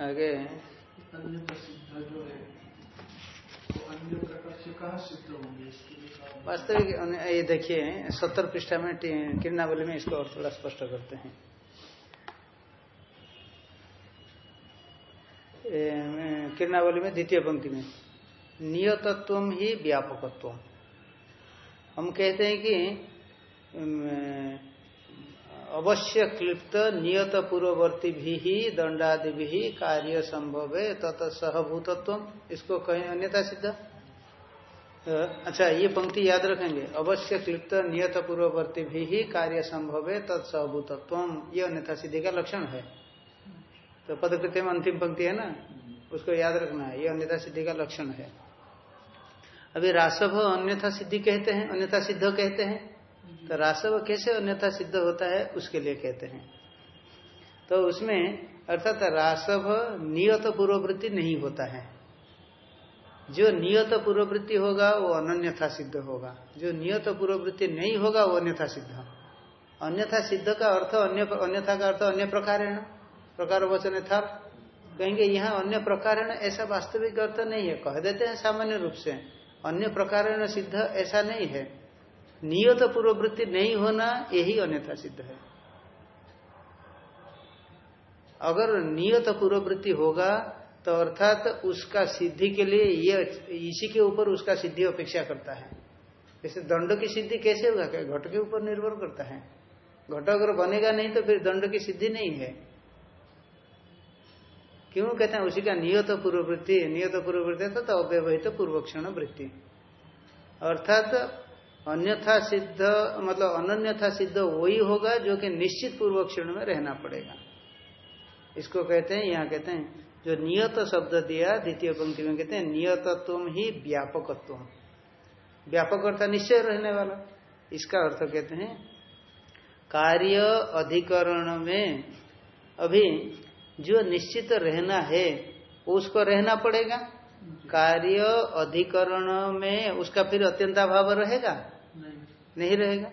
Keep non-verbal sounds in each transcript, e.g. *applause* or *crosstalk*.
आगे। अन्य प्रसिद्ध जो है अन्य कहाँ सिद्ध होंगे वास्तविक ये देखिए, सत्तर पृष्ठा में किरणावली में इसको और थोड़ा स्पष्ट करते हैं। किरणावली में द्वितीय पंक्ति में नियतत्व ही व्यापकत्व हम कहते हैं कि अवश्य क्लिप्त नियत पूर्ववर्ती भी दंडादि भी कार्य संभव है तत सहभूतत्व इसको कहें अन्यथा सिद्ध? अच्छा ये पंक्ति याद रखेंगे। अवश्य क्लिप्त नियत पूर्ववर्ती भी कार्य संभव है तत्सभूतत्व ये अन्यथा सिद्धि का लक्षण है। तो पदकृत्य में अंतिम पंक्ति है ना? उसको याद रखना है। ये अन्यथा सिद्धि का लक्षण है। अभी रासव अन्यथा सिद्धि कहते हैं, अन्यथा सिद्ध कहते हैं। तो रासव कैसे अन्यथा सिद्ध होता है, उसके लिए कहते हैं। तो उसमें अर्थात रासव नियत पूर्ववृत्ति नहीं होता है। जो नियत पूर्ववृत्ति होगा, वो अनन्यथा सिद्ध होगा। जो नियत पूर्ववृत्ति नहीं होगा, वो अन्यथा सिद्ध। अन्यथा सिद्ध का अर्थ अन्य, अन्यथा का अर्थ अन्य प्रकार है ना? प्रकार वचन था कहेंगे, यहाँ अन्य प्रकार है ऐसा वास्तविक अर्थ नहीं है। कह देते हैं सामान्य रूप से। अन्य प्रकार सिद्ध, ऐसा नहीं है। नियत पूर्ववृत्ति नहीं होना यही अन्यथा सिद्ध है। अगर नियत पूर्ववृत्ति होगा तो अर्थात उसका सिद्धि के लिए ये, इसी के ऊपर उसका सिद्धि अपेक्षा करता है। जैसे दंड की सिद्धि कैसे होगा? क्या घट के ऊपर निर्भर करता है? घट अगर बनेगा नहीं तो फिर दंड की सिद्धि नहीं है। क्यों? कहते हैं उसी का नियत पूर्ववृत्ति नियत पूर्ववृत्ति तो अव्यवहित पूर्वक्षण वृत्ति। अर्थात अन्यथा सिद्ध मतलब अनन्यथा सिद्ध वही होगा जो कि निश्चित पूर्वक्षण में रहना पड़ेगा। इसको कहते हैं, यहाँ कहते हैं, जो नियत शब्द दिया, द्वितीय पंक्ति में कहते हैं नियतत्व ही व्यापकत्व व्यापक अर्थ निश्चय रहने वाला। इसका अर्थ कहते हैं, कार्य अधिकरण में अभी जो निश्चित रहना है, उसको रहना पड़ेगा। कार्य अधिकरण में उसका फिर अत्यंताभाव रहेगा? नहीं। नहीं रहेगा।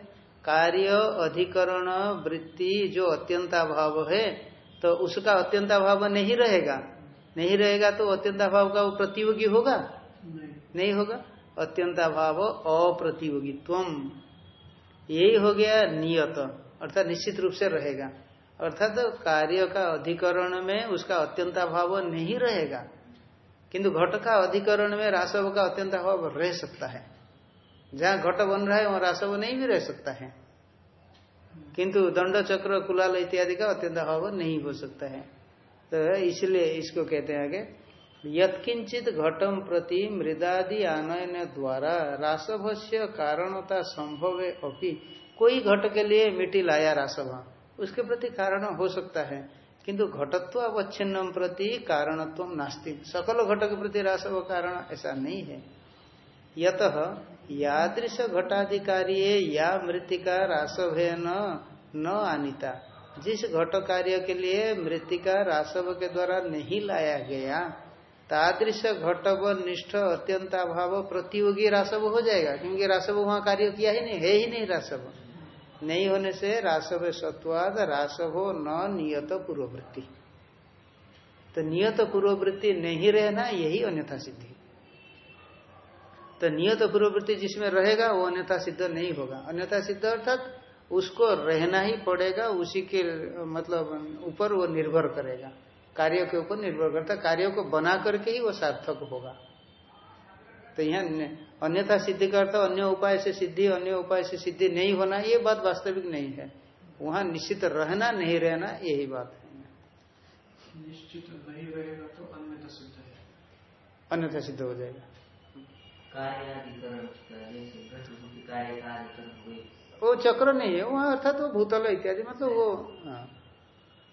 कार्य अधिकरण वृत्ति जो अत्यंताभाव है तो उसका अत्यंताभाव नहीं रहेगा। नहीं रहेगा तो अत्यंताभाव का वो प्रतियोगी होगा? नहीं। नहीं होगा। अत्यंताभाव अप्रतियोगित्व यही हो गया नियत अर्थात निश्चित रूप से रहेगा। अर्थात तो कार्य का अधिकरण में उसका अत्यंताभाव नहीं रहेगा। किंतु घट का अधिकरण में रासव का अत्यंताभाव रह सकता है। जहाँ घट बन रहा है, वहाँ रासव नहीं भी रह सकता है। किंतु दंड चक्र, कुलाल इत्यादि का अत्यंत अभाव नहीं हो सकता है। तो इसलिए इसको कहते हैं आगे, यत्किंचित घटम प्रति मृदादि आनयन द्वारा रासभ से कारणता संभव अपनी कोई घट के लिए मिट्टी लाया रासभ उसके प्रति कारण हो सकता है। किंतु घटत्व अवच्छिन्नम प्रति कारणत्व नास्ति। सकल घट के प्रति रासव कारण ऐसा नहीं है। यत यादृश घटाधिकारी या मृतिका रासव न न आनिता। जिस घट कार्य के लिए मृतिका रासव के द्वारा नहीं लाया गया, तादृश घटव निष्ठ अत्यंताभाव प्रतियोगी रासव हो जाएगा, क्योंकि रासव वहाँ कार्य किया ही नहीं, है ही नहीं रासव। नहीं होने से रासव सत्वाद, रासव न नियत पूर्ववृत्ति। तो नियत पूर्ववृत्ति नहीं रहना, यही अन्यथा सिद्धि। तो नियत पूर्ववृत्ति जिसमें रहेगा, वो अन्यथा सिद्ध नहीं होगा। अन्यथा सिद्ध अर्थात, उसको रहना ही पड़ेगा, उसी के मतलब ऊपर वो निर्भर करेगा। कार्य के ऊपर निर्भर करता, कार्यों को बना करके ही वो सार्थक होगा। तो यहाँ अन्यथा सिद्धि का अर्थ अन्य उपाय से सिद्धि अन्य उपाय से सिद्धि नहीं होना ये बात वास्तविक नहीं है। वहाँ निश्चित रहना नहीं रहना यही बात है। निश्चित नहीं रहेगा तो अन्यथा सिद्ध है। अन्यथा सिद्ध हो जाएगा। वो चक्र नहीं है वहाँ अर्थात वो भूतल इत्यादि मतलब वो हाँ।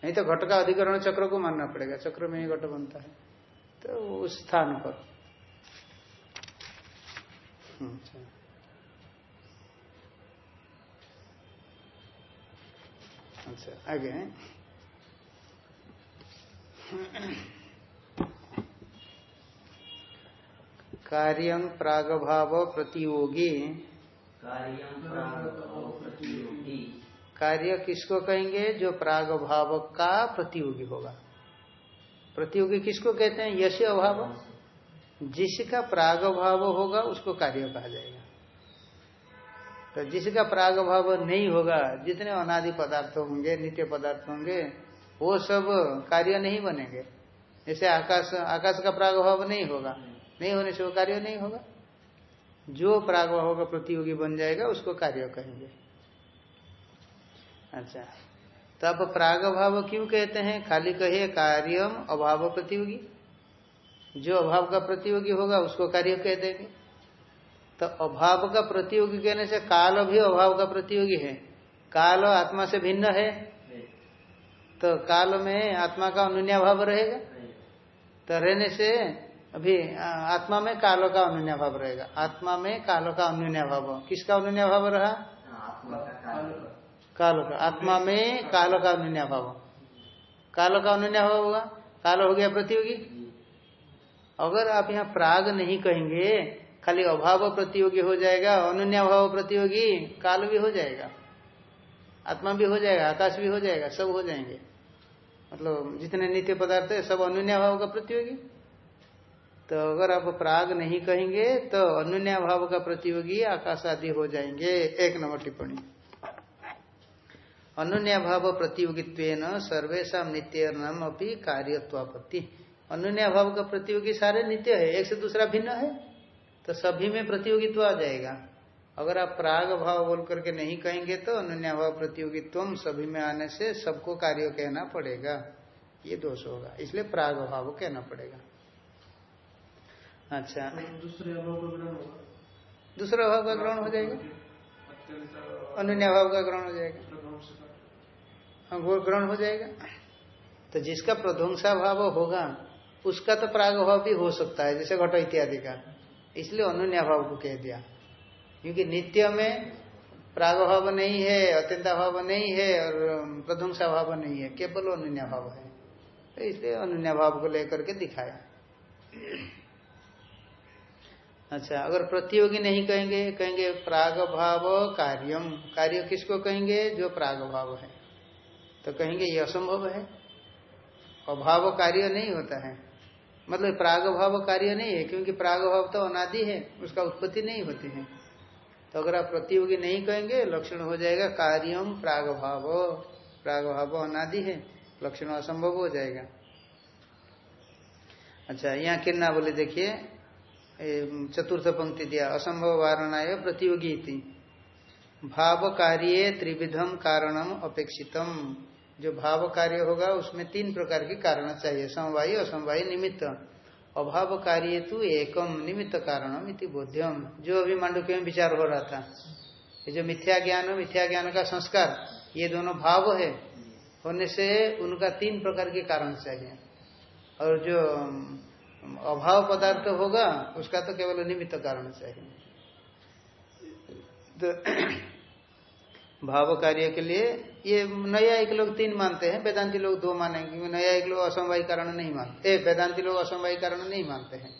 नहीं तो घट का अधिकरण चक्र को मानना पड़ेगा चक्र में ही घट बनता है। तो उस स्थान पर। अच्छा। अच्छा आगे कार्य प्रागभाव प्रतियोगी। कार्य किसको कहेंगे? जो प्राग भाव का प्रतियोगी होगा। प्रतियोगी किसको कहते हैं? यश अभाव? जिसका प्राग भाव होगा उसको कार्य कहा जाएगा। तो जिसका प्राग भाव नहीं होगा, जितने अनादि पदार्थ होंगे, नित्य पदार्थ होंगे, वो सब कार्य नहीं बनेंगे। जैसे आकाश आकाश का प्राग भाव नहीं होगा, नहीं होने से वो कार्य नहीं होगा। जो प्राग भाव का प्रतियोगी बन जाएगा, उसको कार्य कहेंगे। अच्छा तो आप प्राग भाव क्यों कहते हैं? खाली कहिए कार्यम अभाव प्रतियोगी। जो अभाव का प्रतियोगी होगा उसको कार्य कह देंगे। तो अभाव का प्रतियोगी कहने से काल भी अभाव का प्रतियोगी है। काल आत्मा से भिन्न है। तो काल में आत्मा का अनुन्या भाव रहेगा तो रहने से अभी आत्मा में कालो का अनुन्या भाव रहेगा। आत्मा में कालो का अनुन्या भाव किसका अनुन्या भाव रहा कालो। का। आत्मा में कालो का अनुन्या भाव कालो का अनुन्या भाव होगा। कालो हो गया प्रतियोगी। अगर आप यहाँ प्राग नहीं कहेंगे, खाली अभाव प्रतियोगी हो जाएगा, अनुन्या भाव प्रतियोगी काल भी हो जाएगा, आत्मा भी हो जाएगा, आकाश भी हो जाएगा, सब हो जाएँगे। मतलब जितने नित्य पदार्थ है, सब अनुन्या भाव का प्रतियोगी। तो अगर आप प्राग नहीं कहेंगे तो अनुन्या भाव का प्रतियोगी आकाश आदि हो जाएँगे। एक नंबर टिप्पणी। अनुन्या भाव प्रतियोगित्व सर्वेशा नित्य नाम अपनी कार्यत्वापत्ति। अनुन्या भाव का प्रतियोगी सारे नित्य है एक से दूसरा भिन्न है तो सभी में प्रतियोगित्व आ जाएगा। अगर आप प्राग भाव बोल करके नहीं कहेंगे तो अनुन्या भाव प्रतियोगित्व सभी में आने से सबको कार्य कहना पड़ेगा। ये दोष होगा इसलिए प्राग भाव कहना पड़ेगा। अच्छा। दूसरे अभाव का ग्रहण होगा? दूसरा भाव का ग्रहण हो जाएगा। अत्यंत अनुन्या भाव का ग्रहण हो जाएगा। हाँ वो ग्रहण हो जाएगा। तो जिसका प्रध्वंसा भाव होगा उसका तो प्राग भाव भी हो सकता है, जैसे घटो इत्यादि का। इसलिए अनुन्या भाव को कह दिया। क्योंकि नित्य में प्राग भाव नहीं है अत्यंता भाव नहीं है और प्रध्वंसा भाव नहीं है, केवल अनुन्या भाव है। तो इसलिए अनुन्या भाव को लेकर के दिखाया। अच्छा अगर प्रतियोगी नहीं कहेंगे कहेंगे प्राग भाव कार्यम। कार्य किसको कहेंगे? जो प्राग भाव है। तो कहेंगे ये असंभव है। अभाव कार्य नहीं होता है। मतलब प्राग भाव कार्य नहीं है, क्योंकि प्राग भाव तो अनादि है, उसका उत्पत्ति नहीं होती है। तो अगर आप प्रतियोगी नहीं कहेंगे, लक्षण हो जाएगा कार्यम प्राग भाव प्राग भाव अनादि है, लक्षण असंभव हो जाएगा। अच्छा यहाँ किन्ना बोले, देखिए चतुर्थ पंक्ति दिया, असंभव वारणा प्रतियोगी भाव कार्य त्रिविधम कारणम अपेक्षितम। जो भाव कार्य होगा उसमें तीन प्रकार के कारण चाहिए, समवायी, असमवायी, निमित्त। अभाव कार्य तो एकम, निमित्त कारणम इति बोध्यम। जो अभी मांडुक्य में विचार हो रहा था, ये जो मिथ्या ज्ञान मिथ्या ज्ञान का संस्कार, ये दोनों भाव है, होने से उनका तीन प्रकार के कारण चाहिए। और जो अभाव पदार्थ होगा, उसका तो केवल निमित्त कारण चाहिए। तो भाव कार्य के लिए ये नया एक लोग तीन मानते हैं वेदांति लोग दो मानेंगे क्योंकि नया एक लोग असमवाय कारण नहीं मानते वेदांति लोग असमवाय कारण नहीं मानते हैं।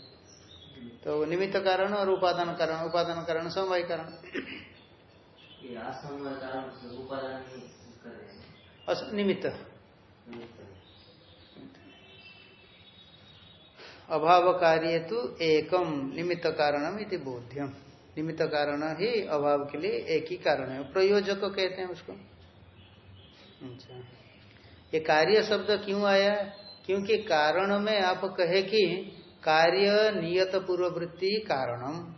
तो निमित्त कारण और उपादान कारण उपादान कारण समवाय कारण। निमित्त। अभाव कार्य तो एकम निमित्त कारणम इति बोध्यम। निमित्त कारण ही अभाव के लिए एक ही कारण है। प्रयोजक कहते हैं उसको। अच्छा। ये कार्य शब्द क्यों आया? क्योंकि कारण में आप कहे कि कार्य नियत पूर्ववृत्ति कारणम।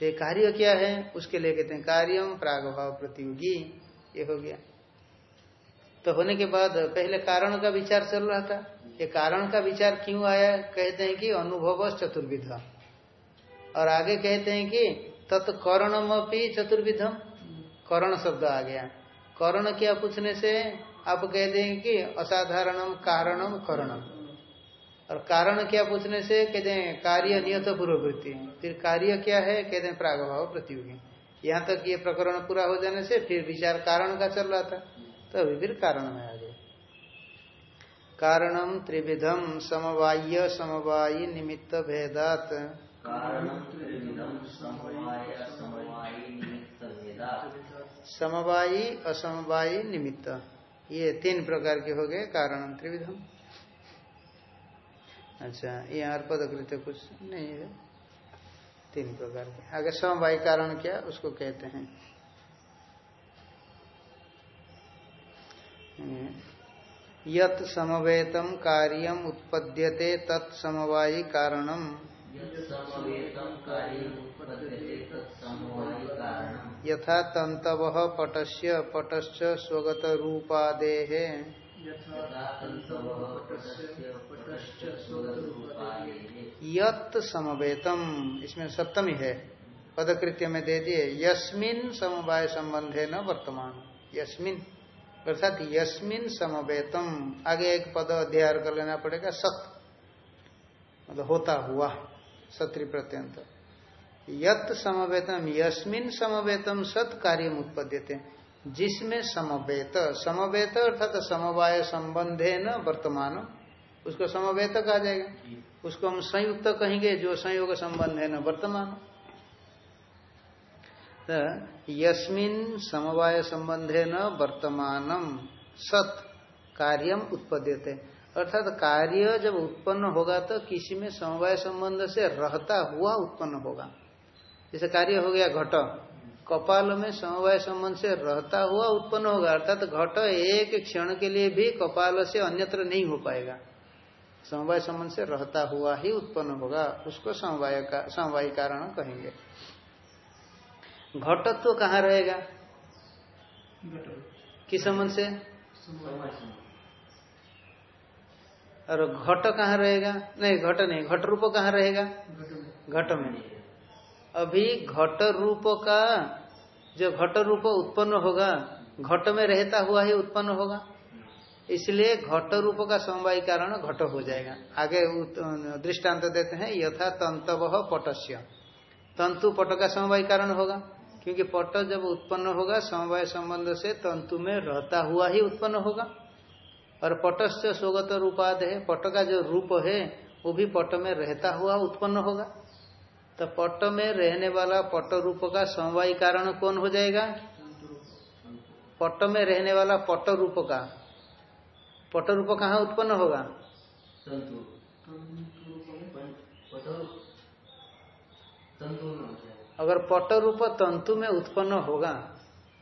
तो कार्य क्या है? उसके लिए कहते हैं कार्यम प्रागभाव प्रतियोगी। ये हो गया। तो होने के बाद पहले कारण का विचार चल रहा था। ये कारण का विचार क्यों आया? कहते हैं कि अनुभव चतुर्विध। और आगे कहते हैं कि तत्कर्णम अपनी चतुर्विधम। करण शब्द आ गया। करण क्या पूछने से आप कह देंगे कि असाधारणम कारणम करणम। और कारण क्या पूछने से कहते हैं कार्य नियत पूर्ववृत्ति। फिर कार्य क्या है? कहते हैं प्रागभाव प्रतियोगी। यहाँ तक ये प्रकरण पूरा हो जाने से फिर विचार कारण का चल रहा था। तो अभी फिर कारण में आ गए कारणम त्रिविधम समवाय समवायी निमित्त भेदात। समवाय असमवायी निमित्त। ये तीन प्रकार के हो गए कारण त्रिविधम अच्छा ये यहाँ पदकृत्य कुछ नहीं है। तीन प्रकार के। आगे समवाय कारण क्या, उसको कहते हैं। यत समवेतम कार्यम उत्पद्यते तत्समवायी कारणम। यथा तंतव पटस्य पटश्च स्वगत रूपादेः यत समवेतम इसमें सप्तमी है पदकृत्य में दे दिए यस्मिन समवाय संबंधे न वर्तमान। यस्मिन अर्थात यस्मिन समवेतम आगे एक पद अध्याय कर लेना पड़ेगा सत। मतलब होता हुआ। सत्री प्रत्यंत। यत समवेतम यस्मिन समवेतम सत कार्य उत्पद्यते। जिसमें समवेत समवेत अर्थात समवाय संबंधे न वर्तमान, उसको समवेत कहा जाएगा। उसको हम संयुक्त कहेंगे, जो संयोग संबंध है न वर्तमान। यस्मिन समवाय संबंधे न वर्तमानम सत कार्यम उत्पद्यते। अर्थात कार्य जब उत्पन्न होगा तो किसी में समवाय संबंध से रहता हुआ उत्पन्न होगा। जैसे कार्य हो गया घट कपाल में समवाय संबंध से रहता हुआ उत्पन्न होगा अर्थात घट एक क्षण के लिए भी कपाल से अन्यत्र नहीं हो पाएगा। समवाय संबंध से रहता हुआ ही उत्पन्न होगा उसको समवाय का समवाय कारण कहेंगे। घटत्व तो कहाँ रहेगा? किस संबंध से? और घट कहाँ रहेगा? नहीं, घट नहीं, घट रूप कहाँ रहेगा? घट में। अभी घट रूप का जो घट रूप उत्पन्न होगा, घट में रहता हुआ ही उत्पन्न होगा। इसलिए घट रूप का समवाय कारण घट हो जाएगा। आगे दृष्टांत देते हैं, यथा तंतव पटस्य। तंतु पट का समवाय कारण होगा, क्योंकि पट जब उत्पन्न होगा, समवाय संबंध से तंतु में रहता हुआ ही उत्पन्न होगा। और पटस्य स्वगत रूपाद है पट का जो रूप है वो भी पट में रहता हुआ उत्पन्न होगा। तो पट में रहने वाला पट रूप का समवाय कारण कौन हो जाएगा? पट में रहने वाला पट रूप का। पट रूप कहाँ उत्पन्न होगा? अगर पट रूप तंतु में उत्पन्न होगा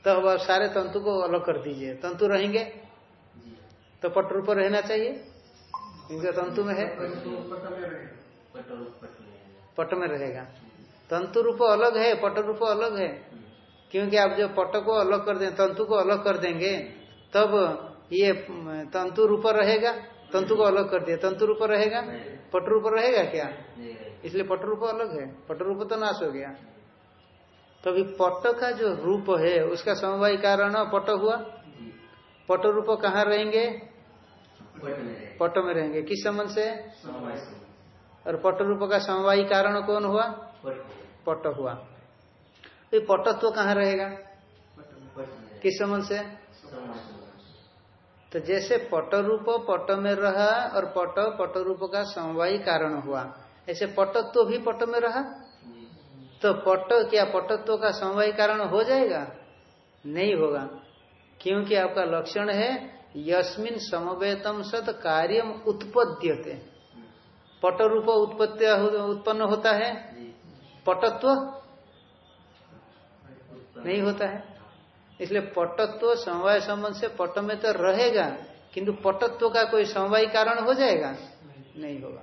तो अब सारे तंतु को अलग कर दीजिए। तंतु रहेंगे? तो पट रूप रहना चाहिए। क्योंकि तंतु में है। पट में रहेगा। तंतु रूप अलग है, पट रूप अलग है। क्योंकि आप जो पट को अलग कर दें, तंतु को अलग कर देंगे, तब ये तंतु रूप रहेगा। तंतु को अलग कर दिया, तंतु रूप रहेगा। पट रूप रहेगा क्या? इसलिए पट रूप अलग है। पट रूप तो नाश हो गया। तभी तो पट का जो रूप है, उसका समवाय कारण पट हुआ। पट रूप कहाँ रहेंगे? पट में रहेंगे। किस संबंध से? और पट रूप का समवायी कारण कौन हुआ? पट हुआ। तो पटत्व कहाँ रहेगा? किस संबंध से? तो जैसे पट रूप पट में रहा और पट पट रूप का समवायी कारण हुआ। ऐसे पटत्व भी पट में रहा? तो पट क्या पटत्व का समवाय कारण हो जाएगा? नहीं होगा। क्योंकि आपका लक्षण है यस्मिन समवेतम सत कार्यम उत्पद्यते। पट रूप उत्पत्ति उत्पन्न होता है। पटत्व नहीं होता है। इसलिए पटत्व समवाय संबंध से पट में तो रहेगा किंतु पटत्व का कोई समवाय कारण हो जाएगा? नहीं होगा।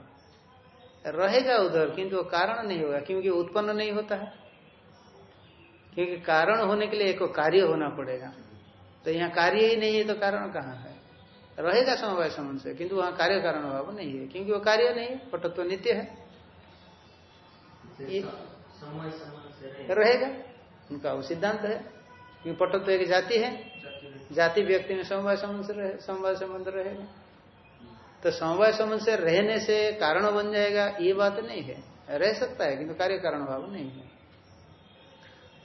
रहेगा उधर किंतु वो कारण नहीं होगा क्योंकि उत्पन्न नहीं होता है। क्योंकि कारण होने के लिए एक कार्य होना पड़ेगा। तो यहाँ कार्य ही नहीं है तो कारण कहाँ है? रहेगा समवाय संबंध से किंतु वहाँ कार्य कारण भाव नहीं है क्योंकि वो कार्य नहीं है पटत्व नित्य है। रहेगा उनका वो सिद्धांत है। क्योंकि पटत्व एक जाति है जाति व्यक्ति। में समवाय संबंध से समवाय संबंध रहेगा। तो समवाय संबंध से रहने से कारण बन जाएगा ये बात नहीं है। रह सकता है किंतु कार्य कारण भाव नहीं है।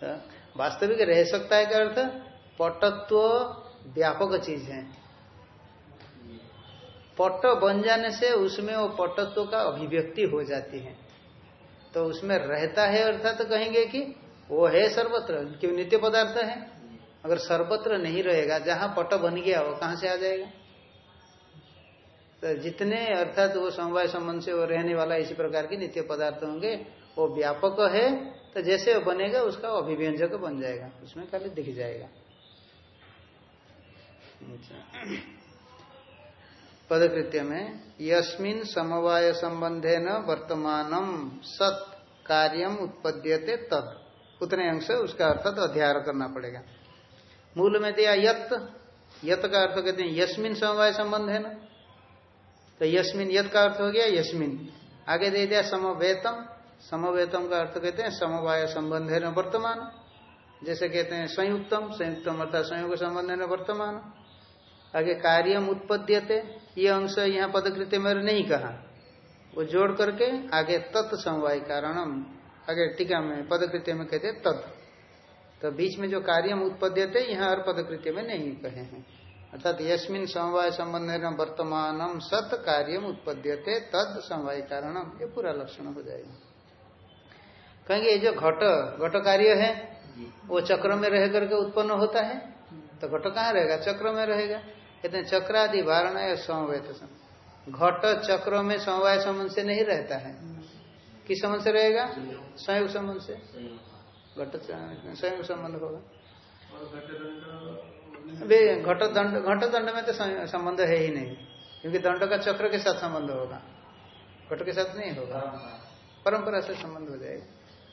तो वास्तविक रह सकता है क्या अर्थ पटत्व व्यापक चीज़ है। पट बन जाने से उसमें वो पटत्व का अभिव्यक्ति हो जाती है। तो उसमें रहता है अर्थात तो कहेंगे कि वो है सर्वत्र, क्यों नित्य पदार्थ है? अगर सर्वत्र नहीं रहेगा, जहाँ पट बन गया, वो कहाँ से आ जाएगा? तो जितने अर्थात वो समवाय संबंध से वो रहने वाला इसी प्रकार के नित्य पदार्थ होंगे, वो व्यापक है तो जैसे वो बनेगा, उसका अभिव्यंजक बन जाएगा, उसमें खाली दिख जाएगा। पदकृत्य में, यस्मिन समवाय संबंधे न वर्तमानम सत कार्यम उत्पद्यते तद। उतने अंश उसका अर्थात अध्याय करना पड़ेगा। मूल में दिया यत यत का अर्थ कहते हैं यस्मिन समवाय संबंध है ना तो यस्मिन यत का अर्थ हो गया यस्मिन। आगे दे दिया समवेतम समवेतम का अर्थ कहते हैं समवाय संबंध है न वर्तमान। जैसे कहते हैं संयुक्तम संयुक्तम अर्थात संयोग संबंध है न वर्तमान। आगे कार्यम उत्पद्यते ये अंश यहाँ पदकृत्य में नहीं कहा। वो जोड़ करके आगे तत्समवाय कारणम आगे टीका में पदकृत्य में कहते तत् तो बीच में जो कार्यम उत्पद्यते यहाँ और पदकृत्य में नहीं कहे हैं। अर्थात यस्मिन समवाय संबंध वर्तमान सत कार्यम उत्पद्यते तद समवाय कारणम। ये पूरा लक्षण हो जाएगा। कहेंगे ये जो घट घट कार्य है वो चक्र में रह करके उत्पन्न होता है। तो घट कहाँ रहेगा? चक्र में रहेगा। कहते हैं, चक्रादि वारण या समवेत घट चक्र में समवाय संबंध से नहीं रहता है। किस संबंध से रहेगा? संयोग संबंध से। घट संयोग संबंध होगा। घट दंड घट दंड में तो संबंध है ही नहीं, क्योंकि दंड का चक्र के साथ संबंध होगा। घट के साथ नहीं होगा। परंपरा से संबंध हो जाएगा।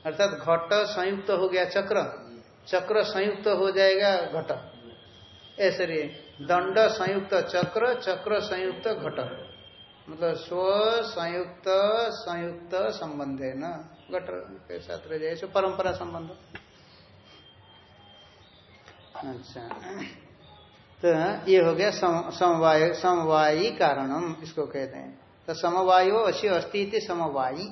अर्थात घट संयुक्त हो गया चक्र। चक्र संयुक्त हो जाएगा घट। ऐसे दंड संयुक्त चक्र चक्र संयुक्त घट मतलब स्व संयुक्त संयुक्त संबंध है न। घट के साथ रह जाए परंपरा संबंध। अच्छा। तो ये हो गया समवाय, समवायी कारणम, इसको कहते हैं। तो समवायो अशी अस्ति समवायी।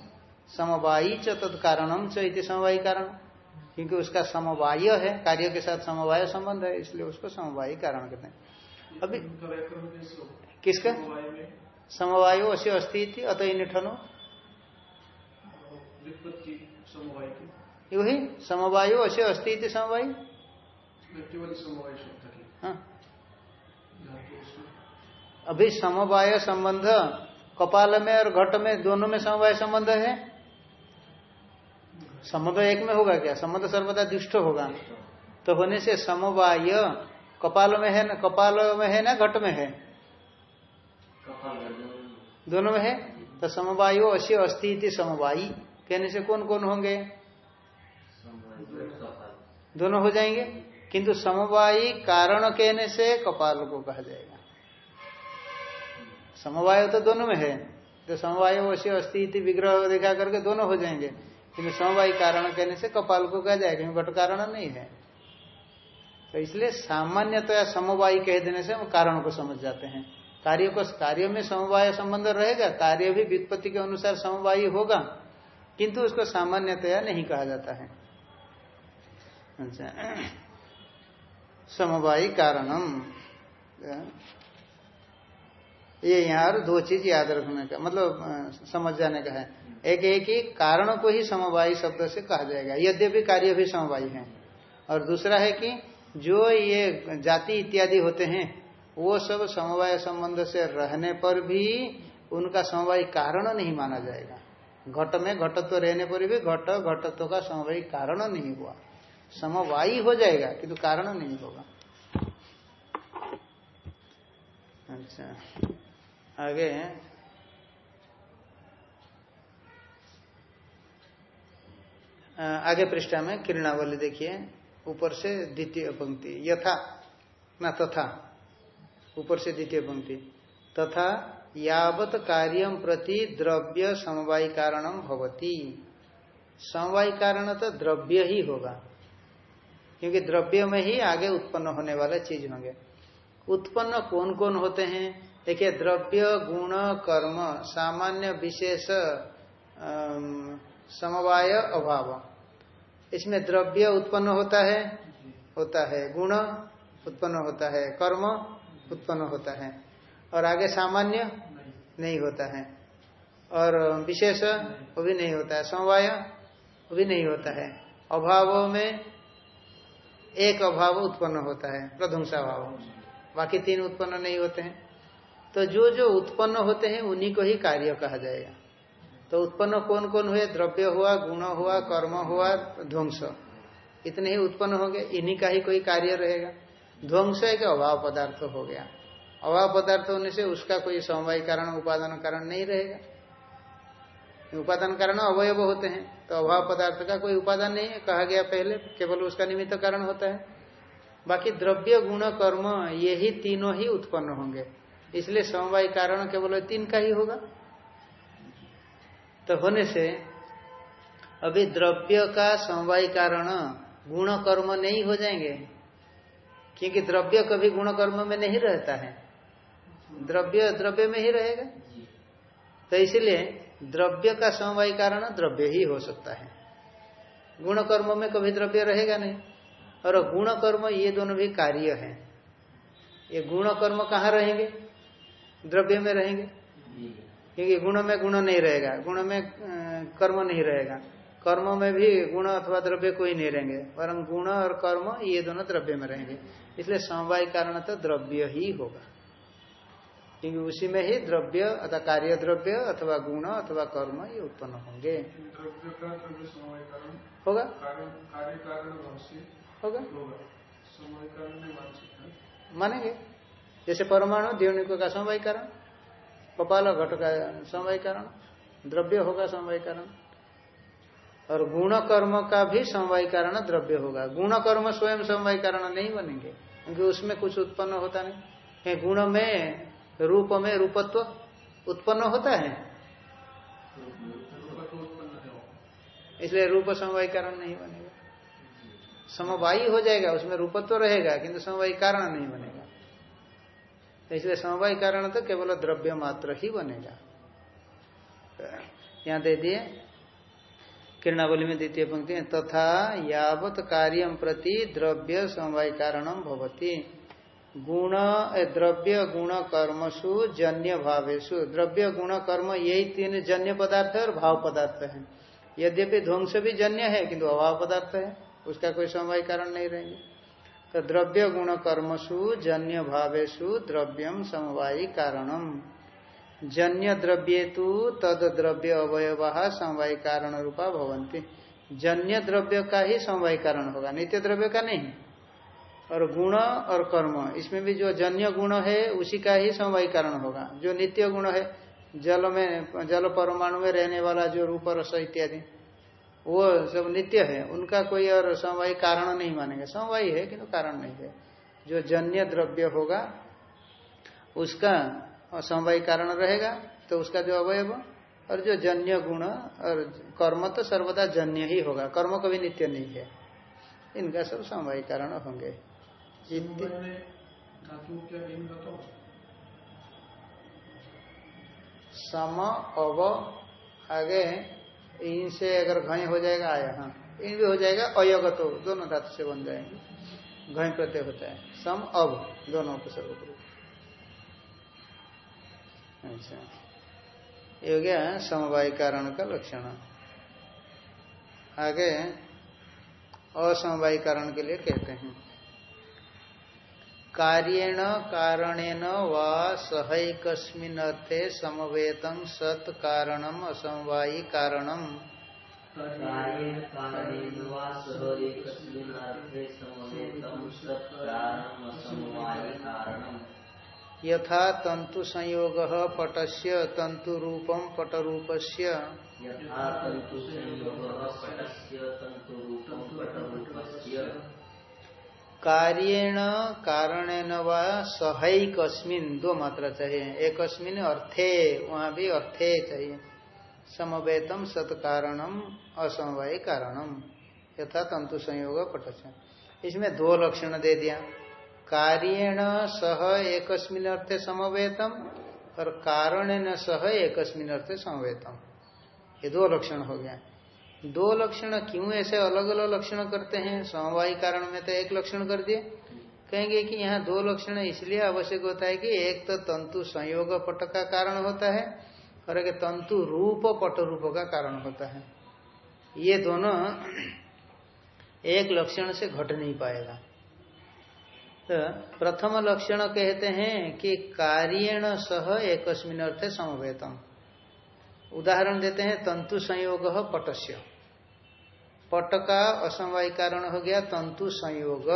समवायी च तत्कारणम च इति समवायी कारण। क्योंकि उसका समवाय है, कार्य के साथ समवाय संबंध है, इसलिए उसको समवायी कारण कहते हैं। अभी किसका? समवायो अशी अस्ति अतः निठनो वही समवायो अशी अस्ति समवायी अभी समवाय संबंध कपाल में और घट में दोनों में समवाय संबंध है? संबंध एक में होगा क्या? संबंध सर्वदा दुष्ट होगा। तो होने से समवाय कपाल में है ना कपाल में है ना घट में है? दोनों में है? तो समवायु अशी अस्ति समवायी। कहने से कौन कौन होंगे? दोनों हो जाएँगे। किंतु समवायी कारण कहने से कपाल को कहा जाएगा। समवाय तो दोनों में है। तो समवाय अवश्य अस्थिति विग्रह दिखा करके दोनों हो जाएँगे। किंतु समवायी कारण कहने से कपाल को कहा जाएगा क्योंकि घट कारण नहीं है। तो इसलिए सामान्यतया समवायी कह देने से हम कारण को समझ जाते हैं। कार्य को कार्य में समवाय संबंध रहेगा, कार्य भी व्युत्पत्ति के अनुसार समवायी होगा, किंतु उसको सामान्यतया नहीं कहा जाता है। अच्छा। समवायी कारणम। ये यहाँ दो चीज़ याद रखने का मतलब समझ जाने का है। एक एक ही कारण को ही समवायी शब्द से कहा जाएगा। यद्यपि कार्य भी समवायी है। और दूसरा है कि जो ये जाति इत्यादि होते हैं, वो सब समवाय संबंध से रहने पर भी उनका समवाय कारण नहीं माना जाएगा। घट में घटत्व रहने पर भी घट, घटत्व का समवाय कारण नहीं हुआ। समवायी हो जाएगा, किंतु तो कारण नहीं होगा। अच्छा आगे आगे पृष्ठा में किरणावली देखिए। ऊपर से द्वितीय पंक्ति, यथा, ना तथा, ऊपर से द्वितीय पंक्ति, तथा यावत कार्यम प्रति द्रव्य समवाय कारणम भवती। समवाय कारण तो द्रव्य ही होगा, क्योंकि द्रव्य में ही आगे उत्पन्न होने वाले चीज़ होंगे। उत्पन्न कौन कौन होते हैं? देखिए, द्रव्य, गुण, कर्म, सामान्य, विशेष समवाय, अभाव। इसमें द्रव्य उत्पन्न होता है होता है गुण उत्पन्न होता है कर्म उत्पन्न होता है। और आगे सामान्य नहीं, होता है। और विशेष वो भी नहीं होता है। समवाय वो भी नहीं होता है। अभाव में एक अभाव उत्पन्न होता है प्रध्वंसा भाव बाकी तीन उत्पन्न नहीं होते हैं। तो जो जो उत्पन्न होते हैं उन्हीं को ही कार्य कहा जाएगा। तो उत्पन्न कौन कौन हुए? द्रव्य हुआ, गुण हुआ, कर्म हुआ, ध्वंस। इतने ही उत्पन्न हो गए। इन्हीं का ही कोई कार्य रहेगा। ध्वंस एक अभाव पदार्थ हो गया। अभाव पदार्थ होने से उसका कोई समवाय कारण, उपादान कारण नहीं रहेगा। उपादान कारण अवयव होते हैं तो अभाव पदार्थ का कोई उपादान नहीं है। कहा गया पहले, केवल उसका निमित्त कारण होता है। बाकी द्रव्य, गुण, कर्म यही तीनों ही उत्पन्न होंगे। इसलिए समवाय कारण केवल तीन का ही होगा। तो होने से अभी द्रव्य का समवाय कारण गुण कर्म नहीं हो जाएँगे, क्योंकि द्रव्य कभी गुण कर्म में नहीं रहता है। द्रव्य द्रव्य में ही रहेगा। तो इसलिए द्रव्य का समवाय कारण द्रव्य ही हो सकता है। गुण कर्म में कभी द्रव्य रहेगा नहीं। और गुण कर्म ये दोनों भी कार्य है। ये गुण कर्म कहाँ रहेंगे? द्रव्य में रहेंगे। क्योंकि गुण में गुण नहीं रहेगा। गुण में कर्म नहीं रहेगा। कर्म में भी गुण अथवा द्रव्य कोई नहीं रहेंगे। परम गुण और कर्म ये दोनों द्रव्य में रहेंगे। इसलिए समवाय कारण तो द्रव्य ही होगा। क्योंकि उसी में ही द्रव्य अथवा कार्य द्रव्य अथवा गुण अथवा कर्म ये उत्पन्न होंगे। कारण होगा? होगा? मानेंगे? जैसे परमाणु द्योनिको का समवाय कारण। कपाल घट का समवाय कारण, द्रव्य होगा समवाय कारण। और गुण कर्म का भी समवाय कारण द्रव्य होगा। गुण कर्म स्वयं समवाय कारण नहीं बनेंगे, क्योंकि उसमें कुछ उत्पन्न होता नहीं। गुण में, रूप में रूपत्व उत्पन्न होता है। इसलिए रूप समवाय कारण नहीं बनेगा। समवायी हो जाएगा, उसमें रूपत्व रहेगा, किंतु समवाय कारण नहीं बनेगा। इसलिए समवाय कारण तो केवल द्रव्य मात्र ही बनेगा। यहाँ दे दिए किरणावली में द्वितीय पंक्ति है, तथा यावत कार्यम प्रति द्रव्य समवाय कारणम भवती। गुण द्रव्य गुण कर्मसु जन्य भावेशु द्रव्य गुण कर्म यही तीन जन्य पदार्थ और भाव पदार्थ है। यद्यपि ध्वंस भी जन्य है किंतु अभाव पदार्थ है उसका कोई समवाय कारण नहीं रहेंगे। तो द्रव्य गुण कर्मसु, जन्य भावेशु द्रव्यम समवायी कारणम। जन्य द्रव्ये तो तद द्रव्य अवयव समवाय कारण रूपा भवंती जन्य द्रव्य का ही समवाय कारण होगा, नित्य द्रव्य का नहीं। और गुण और कर्म, इसमें भी जो जन्य गुण है, उसी का ही समवाय कारण होगा। जो नित्य गुण है, जल में, जल परमाणु में रहने वाला जो रूप, रस इत्यादि। वो सब नित्य है उनका कोई और समवाय कारण नहीं मानेंगे। समवाय है किंतु कारण नहीं है। जो जन्य द्रव्य होगा उसका समवाय कारण रहेगा तो उसका जो अवयव और जो जन्य गुण और कर्म तो सर्वदा जन्य ही होगा। कर्म कभी नित्य नहीं है। इनका सब समवाय कारण होंगे। सम अव आगे इनसे अगर घय हो जाएगा, आया हाँ इन भी हो जाएगा अयगत दोनों धातु से बन जाएँगे। घय प्रत्यय होता है। सम अब दोनों उपसर्ग पूर्व अच्छा। ये हो गया समवाय कारण का लक्षण। आगे, असमवाय कारण के लिए कहते हैं। कार्येण कारणेन वा सहैकस्मिन् अर्थे समवेतं सत् कारणम। असमवायी कारणम एकस्मिन् अर्थे समवेतं सत् कारणम् असमवायि कारणम्। यथा तंतु संयोग पटस्य तंतु रूपम पटरूपस्य। यथा कार्येण कारणेन वा सहैकस्मिन दो मात्रा चाहिए। एकस्मिन अर्थे, वहाँ भी अर्थे चाहिए। समवेतम सत्कारणम, असमवाय कारणम। यथा तंतु संयोग पटस्य। इसमें दो लक्षण दे दिया। कार्येण सह एकस्मिन अर्थे समवेतम और कारणेन सह एकस्मिन अर्थे समवेतम। ये दो लक्षण हो गया। दो लक्षण क्यों ऐसे अलग अलग लक्षण करते हैं? समवाय कारण में तो एक लक्षण कर दिए। कहेंगे कि यहाँ दो लक्षण इसलिए आवश्यक होता है कि एक तो तंतु संयोग पट का कारण होता है और एक तंतु रूप पट रूप का कारण होता है। ये दोनों एक लक्षण से घट नहीं पाएगा। तो प्रथम लक्षण कहते हैं कि कार्यण सह एकस्मिन अर्थ समवेतम। उदाहरण देते हैं, तंतु संयोग पटस्य। पट का असमवाय कारण हो गया तंतु संयोग।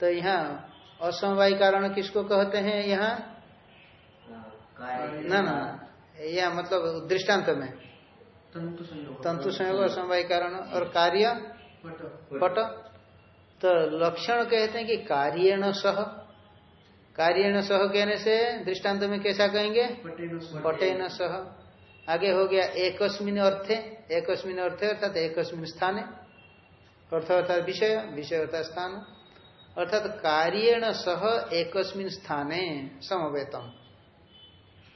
तो यहाँ असमवाय कारण किसको कहते हैं यहाँ? ना ना या मतलब दृष्टांत में। तंतु संयोग। तंतु संयोग असमवाय कारण और कार्य? पट। पट। तो लक्षण कहते हैं कि कार्यण सह। कार्यण सह कहने से दृष्टांत में कैसा कहेंगे? पटेन सह। आगे हो गया एकस्मिन अर्थे एकस्मिन अर्थे अर्थात एकस्मिन स्थाने। अर्थ अर्थात विषय विषय अर्थात स्थान। अर्थात कार्यण सह एकस्मिन स्थाने समवेतम।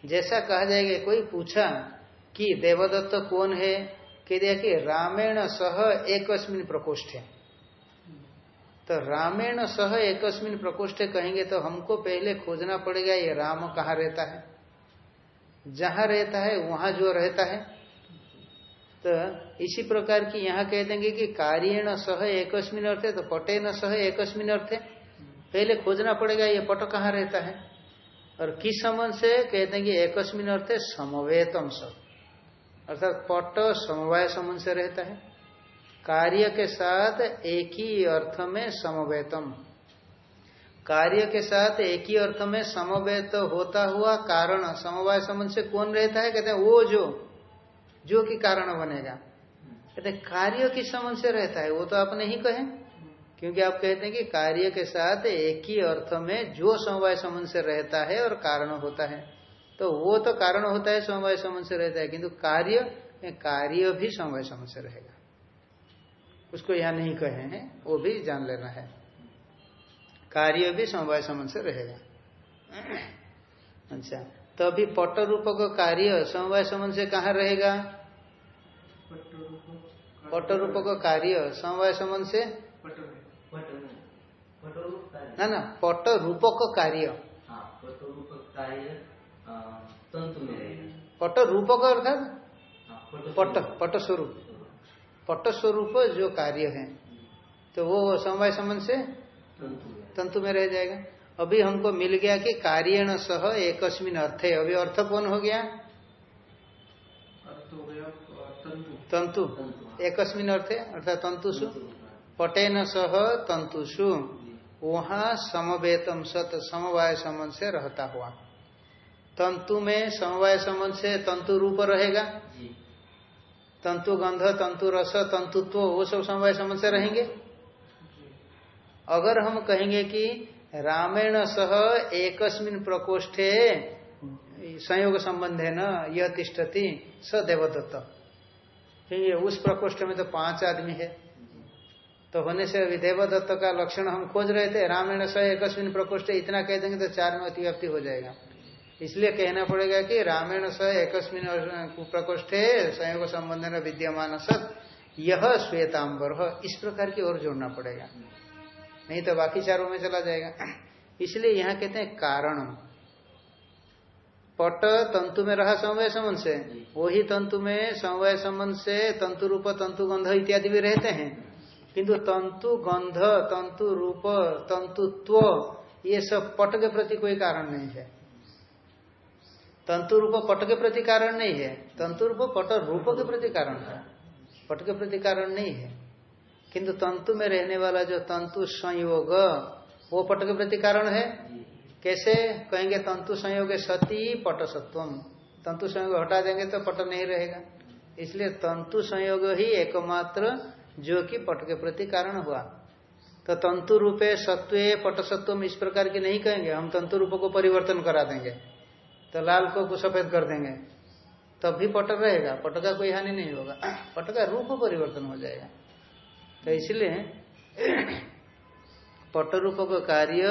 जैसा कहा जाएगा, कोई पूछा कि देवदत्त कौन है, कह दिया कि रामेण सह एकस्मिन प्रकोष्ठे। तो रामेण सह एकस्मिन प्रकोष्ठे कहेंगे तो हमको पहले खोजना पड़ेगा, ये राम कहाँ रहता है। जहाँ रहता है, वहाँ जो रहता है। तो इसी प्रकार की यहाँ कह देंगे कि कार्यण सह एकस्मिन है तो पटेन सह एकस्मिन है पहले खोजना पड़ेगा ये पट कहाँ रहता है। और किस संबंध से? कह देंगे कि अर्थ है समवेतम सब अर्थात पट समवाय संबंध से रहता है। कार्य के साथ एक ही अर्थ में समवेतम। कार्य के साथ एक ही अर्थ में समवेत होता हुआ कारण, समवाय संबंध से कौन रहता है? कहते हैं, वो जो जो कि कारण बनेगा। कहते हैं, कार्य किस संबंध से रहता है? वो तो आप नहीं कहें। क्योंकि आप कहते हैं कि कार्य के साथ एक ही अर्थ में जो समवाय संबंध से रहता है और कारण होता है। तो वो तो कारण होता है, समवाय संबंध से रहता है। किंतु कार्य कार्य भी समवाय संबंध से रहेगा। उसको यहाँ नहीं कहे हैं, वो भी जान लेना है। कार्य भी समवाय संबंध से रहेगा। अच्छा तो अभी पट रूप का कार्य समवाय संबंध से कहाँ रहेगा? पट रूप का कार्य समवाय संबंध से? पट पट कार्य ना ना पट रूपक कार्य। हाँ कार्य अ, तंतु में रहेगा। पट रूपक अर्थात? हाँ, पट पट स्वरूप पट स्वरूप जो कार्य है तो वो समवाय संबंध से? तंतु में रह जाएगा। अभी हमको मिल गया कि कार्यण सह एकस्मिन अर्थे। अभी अर्थ कौन हो गया? अर्थ हो गया तंतु। एकस्मिन अर्थे अर्थात तंतुषु। तंतु में। पटेन सह तंतुषु। वहाँ समवेतम सत समवाय संबंध से रहता हुआ। तंतु में समवाय संबंध से तंतु रूप रहेगा। तंतु गंध तंतु रस तंतुत्व वो सब समवाय संबंध से रहेंगे। अगर हम कहेंगे कि रामेण सह एकस्मिन प्रकोष्ठे संयोग संबंध है न, यह तिष्ठति स देवदत्त। क्योंकि उस प्रकोष्ठ में तो पाँच आदमी है। तो होने से अभी देवदत्त का लक्षण हम खोज रहे थे रामेण सह एकस्मिन प्रकोष्ठ इतना कह देंगे तो चार में अतिव्याप्ति हो जाएगा। इसलिए कहना पड़ेगा कि रामेण सह एकस्मिन प्रकोष्ठे संयोग संबंध न विद्यमान सत, यह श्वेतांबर इस प्रकार की ओर जोड़ना पड़ेगा। नहीं तो बाकी चारों में चला जाएगा। *clears throat* इसलिए यहाँ कहते हैं कारण पट तंतु में रहा समवाय संबंध से। वही तंतु में समवाय संबंध से तंतु रूप तंतु गंध इत्यादि भी रहते हैं। किंतु तंतु गंध तंतु रूप तंतुत्व ये सब पट के प्रति कोई कारण नहीं है। तंतु रूप पट के प्रति कारण नहीं है। तंतु रूप पट रूप के प्रति कारण है। पट के प्रति कारण नहीं है। किंतु तंतु में रहने वाला जो तंतु संयोग, वो पट के प्रति कारण है? कैसे? कहेंगे तंतु संयोग सती पट सत्वम। तंतु संयोग हटा देंगे तो पट नहीं रहेगा। इसलिए तंतु संयोग ही एकमात्र जो कि पट के प्रति कारण हुआ। तो तंतु रूपे सत्वे पट सत्वम इस प्रकार की नहीं कहेंगे। हम तंतु रूप को परिवर्तन करा देंगे। तो लाल को सफ़ेद कर देंगे। तब भी पट रहेगा। पट का कोई हानि नहीं होगा। पट का रूप परिवर्तन हो जाएगा। तो इसलिए पट रूप का कार्य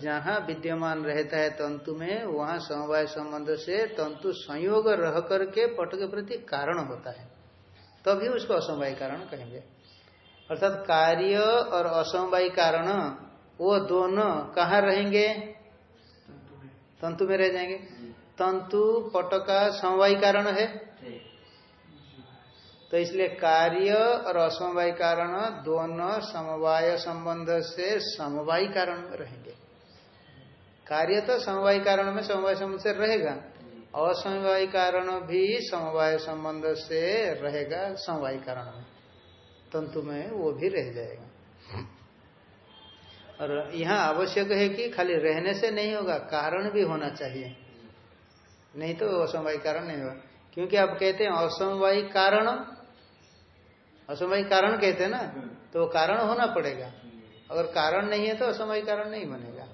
जहाँ विद्यमान रहता है तंतु में वहाँ समवाय संबंध से तंतु संयोग रह करके पट के प्रति कारण होता है। तभी उसको असमवाय कारण कहेंगे। अर्थात कार्य और असमवाय कारण वो दोनों कहाँ रहेंगे? तंतु में। रह जाएँगे। तंतु पट का समवाय कारण है। तो इसलिए कार्य और असमवाय कारण दोनों समवाय संबंध से समवाय कारण रहेंगे। कार्य तो समवाय कारण में समवाय संबंध से रहेगा, असमवाय कारण भी समवाय संबंध से रहेगा, समवाय कारण में। तंतु में वो भी रह जाएगा। और यहाँ आवश्यक है कि खाली रहने से नहीं होगा, कारण भी होना चाहिए। नहीं तो असमवाय कारण नहीं होगा। क्योंकि आप कहते हैं असमवाय कारण असमय कारण कहते हैं ना तो वो कारण होना पड़ेगा। अगर कारण नहीं है तो असमय कारण नहीं बनेगा।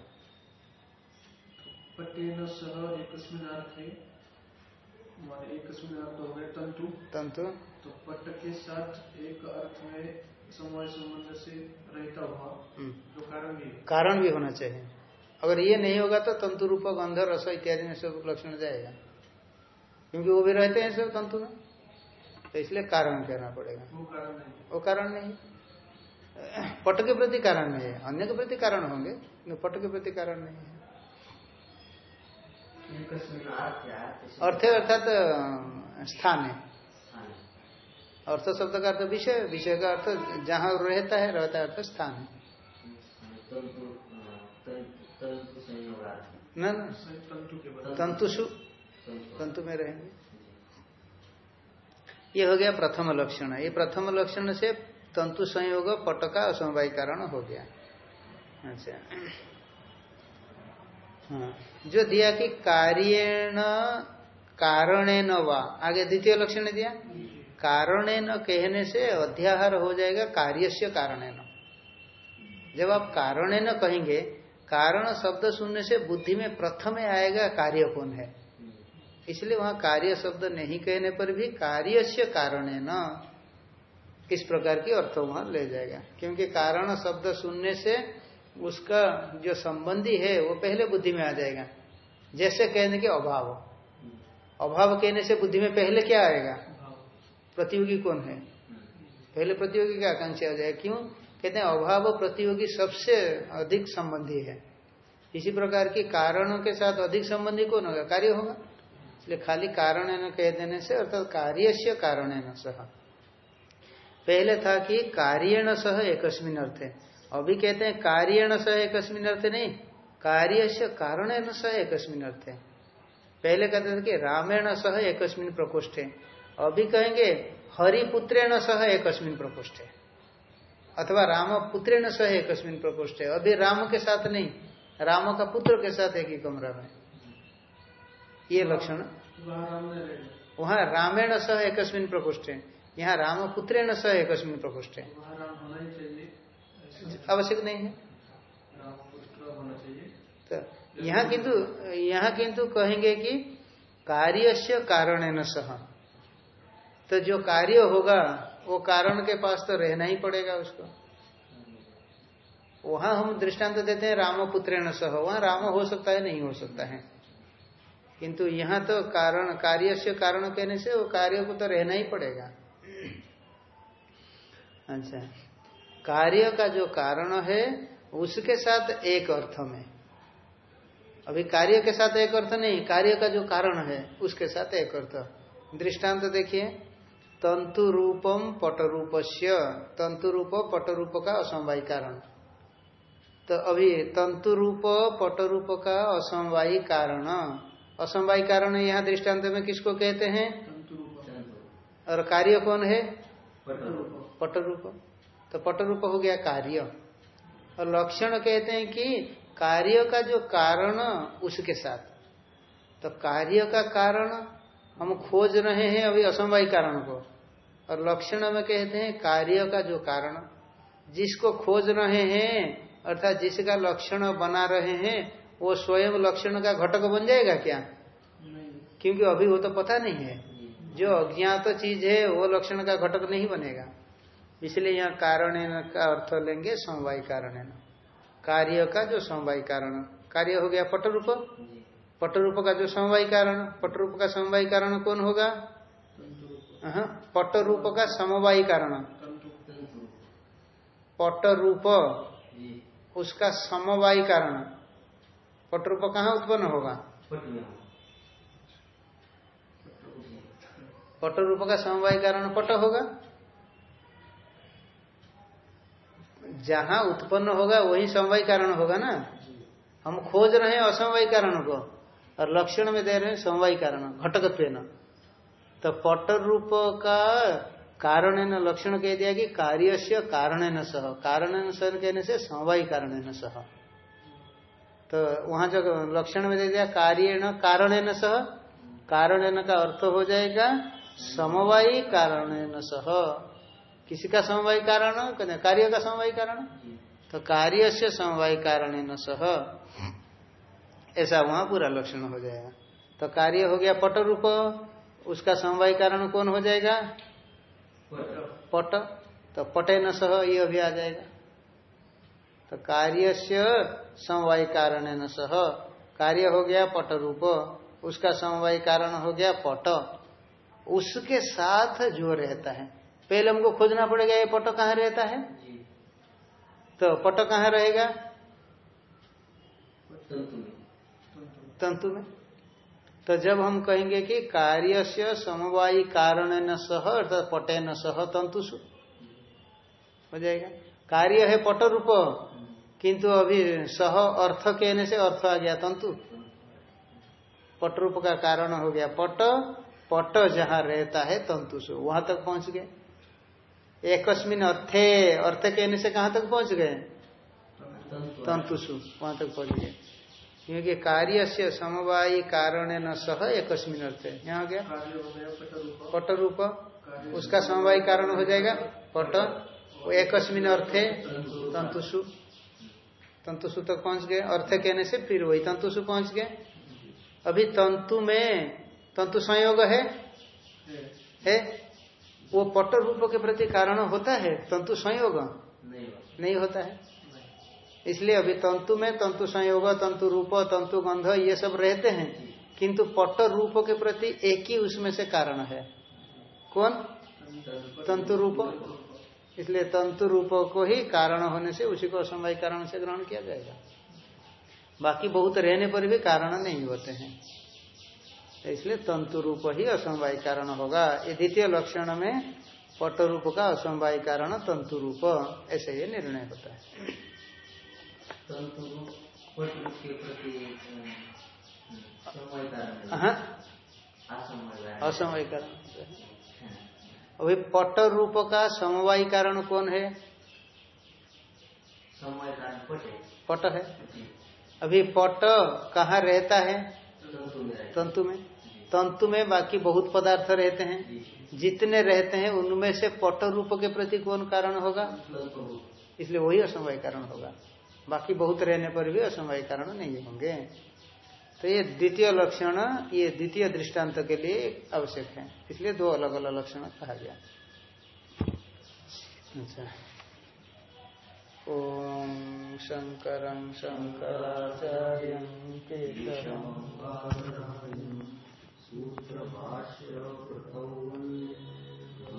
तंतु। तंतु। तो पट के साथ एक अर्थ में समवाय संबंध से रहता हुआ जो कारण भी कारण भी होना चाहिए। अगर ये नहीं होगा तो तंतु रूप गंध रस इत्यादि में सब लक्षण जाएगा। क्योंकि वो भी रहते हैं सब तंतु में। तो इसलिए कारण कहना पड़ेगा। वो कारण नहीं वो कारण नहीं। पट के प्रति कारण नहीं है। अन्य के प्रति कारण होंगे पट के प्रति कारण नहीं है। अर्थे अर्थे अर्थ अर्थात स्थान है। अर्थ शब्द का अर्थ विषय विषय का अर्थ जहाँ रहता है रहता है अर्थ स्थान है। तंतु तंतु तंतु न तंतु। तंतु में रहेंगे। ये हो गया प्रथम लक्षण ये प्रथम लक्षण से तंतु संयोग पट का असमवाय कारण हो गया अच्छा हाँ जो दिया कि कार्यण कारणेन वा आगे द्वितीय लक्षण दिया कारणेन कहने से अध्याहार हो जाएगा कार्यस्य कारणेन जब आप कारणेन कहेंगे कारण शब्द सुनने से बुद्धि में प्रथम आएगा कार्य कौन है इसलिए वहाँ कार्य शब्द नहीं कहने पर भी कार्य से कारण है न। इस प्रकार की अर्थ वहाँ ले जाएगा। क्योंकि कारण शब्द सुनने से उसका जो संबंधी है, वो पहले बुद्धि में आ जाएगा। जैसे कहने के अभाव। अभाव कहने से बुद्धि में पहले क्या आएगा? प्रतियोगी कौन है? पहले प्रतियोगी की आकांक्षा आ जाएगा। क्यों? कहते हैं अभाव प्रतियोगी सबसे अधिक संबंधी है। इसी प्रकार की कारणों के साथ अधिक संबंधी कौन होगा? कार्य होगा। इसलिए खाली कारण न कह देने से, अर्थात कार्य से कारण न सह। पहले था कि कार्यण सह एकस्मिन अर्थे। अभी कहते हैं कार्यण सह एकस्मिन अर्थे नहीं कार्य से कारण न सह एकस्मिन अर्थे। पहले कहते थे कि रामेण सह एकस्मिन प्रकोष्ठे। अभी कहेंगे हरिपुत्रेण सह एकस्मिन प्रकोष्ठे। अथवा राम पुत्रेण सह एकस्मिन प्रकोष्ठे। अभी राम के साथ नहीं, राम का पुत्र के साथ एक ही कमरा में। ये लक्षण वहाँ रामेण सह एकस्मिन प्रकोष्ठे, यहाँ राम पुत्रेण सह एकस्मिन प्रकोष्ठे। ही आवश्यक नहीं है? तो यहाँ किंतु यहाँ किंतु कहेंगे कि कार्य से कारण न सह। तो जो कार्य होगा, वो कारण के पास तो रहना ही पड़ेगा उसको। वहाँ हम दृष्टांत देते हैं राम पुत्रेण सह। वहाँ राम हो सकता है, नहीं हो सकता है। किंतु यहाँ तो कारण, कार्य से कारण कहने से वो कार्य को तो रहना ही पड़ेगा। अच्छा। कार्य का जो कारण है, उसके साथ एक अर्थ में। अभी कार्य के साथ एक अर्थ नहीं, कार्य का जो कारण है, उसके साथ एक अर्थ। दृष्टांत देखिए। तंतु रूपम पट रूपस्य तंतु रूप पट रूप का असमवाय कारण। तो अभी तंतु रूप पट रूप का असमवायी कारण। असमवायी कारण यहाँ दृष्टांत में किसको कहते हैं? और कार्य कौन है? पटरूप। पट रूप तो पट रूप हो गया कार्य। और लक्षण कहते हैं कि कार्य का जो कारण उसके साथ। तो कार्य का कारण हम खोज रहे हैं अभी असमवाय कारण को। और लक्षण में कहते हैं कार्य का जो कारण जिसको खोज रहे हैं अर्थात जिसका लक्षण बना रहे हैं वो स्वयं लक्षण का घटक बन जाएगा क्या? क्योंकि अभी वो तो पता नहीं है। जो अज्ञात तो चीज़ है, वो लक्षण का घटक नहीं बनेगा। इसलिए यहाँ कारण का अर्थ लेंगे समवाय कारण कार्य का जो समवाय कारण। कार्य हो गया पट रूप पट रूप का जो समवाय कारण पट रूप का समवाय कारण कौन होगा? पट रूप का समवाय कारण। पट रूप उसका समवाय कारण। पट रूप कहाँ उत्पन्न होगा? पट रूप का समवाय कारण पट होगा। जहाँ उत्पन्न होगा, वही समवाय कारण होगा ना? हम खोज रहे हैं असमवाय कारण को, और लक्षण में दे रहे हैं समवाय कारण घटकत्व न तो पट रूप का कारण न, लक्षण कह दिया कि कार्य से कारण न सह। कारण कहने से समवाय कारण न सह। तो वहाँ जो लक्षण में दे दिया, कार्य न कारण न सह। कारण का अर्थ हो जाएगा समवायी कारण न सह। किसी का समवाय कारण? कहते कार्य का समवाय कारण? तो कार्य से समवाय कारण न सह। ऐसा वहाँ पूरा लक्षण हो जाएगा। तो कार्य हो गया पट रूप। उसका समवाय कारण कौन हो जाएगा? पट। तो पटे न सह, ये भी आ जाएगा। तो कार्य से समवाय कारण न सह। कार्य हो गया पट रूप। उसका समवाय कारण हो गया पट। उसके साथ जो रहता है। पहले हमको खोजना पड़ेगा ये पट कहाँ रहता है? तो पट कहाँ रहेगा? तंतु में। तो जब हम कहेंगे कि कार्य से समवायी कारण न सह अर्थात पटे न सह तंतुषु हो जाएगा। कार्य है पट रूप। किंतु अभी सह अर्थ कहने से अर्थ आ गया तंतु। पट रूप का कारण हो गया। पट पट जहाँ रहता है तंतु तंतुषु वहाँ तक पहुँच गए। एकस्मिन अर्थे, अर्थ कहने से कहाँ तक पहुँच गए? तंतुषु वहाँ तक पहुँच गए। क्योंकि कार्य से समवायी कारण न सह एक अर्थ। यहाँ गया? पट रूप उसका समवायी कारण हो जाएगा? पट। एक अर्थे तंतुषु तंतुषु तक पहुँच गए। अर्थ कहने से फिर वही तंतुषु पहुँच गए। अभी तंतु में तंतु संयोग है? है? वो पट रूप के प्रति कारण होता है? तंतु संयोग? नहीं नहीं होता है? इसलिए अभी तंतु में तंतु संयोग तंतु रूप तंतु गंध ये सब रहते हैं। किंतु पट रूप के प्रति एक ही उसमें से कारण है। कौन? तंतु रूप। इसलिए तंतु रूप को ही कारण होने से उसी को असमवाय कारण से ग्रहण किया जाएगा। बाकी बहुत रहने पर भी कारण नहीं होते हैं। इसलिए तंतु रूप ही असमवाय कारण होगा। ये द्वितीय लक्षण में पट रूप का असमवाय कारण तंतु रूप ऐसे ये निर्णय होता है। असमवाय कारण अभी पट रूप का समवाय कारण कौन है? पट है। अभी पट कहाँ रहता है। तंतु में। तंतु में बाकी बहुत पदार्थ रहते हैं। जितने रहते हैं, उनमें से पट रूप के प्रति कौन कारण होगा? इसलिए वही असमवाय कारण होगा। बाकी बहुत रहने पर भी असमवाय कारण नहीं होंगे। तो ये द्वितीय लक्षण, ये द्वितीय दृष्टांत के लिए आवश्यक है। इसलिए दो अलग अलग लक्षण कहा गया। अच्छा। ओम शंकर शंकराचार्य सूत्र भाष्य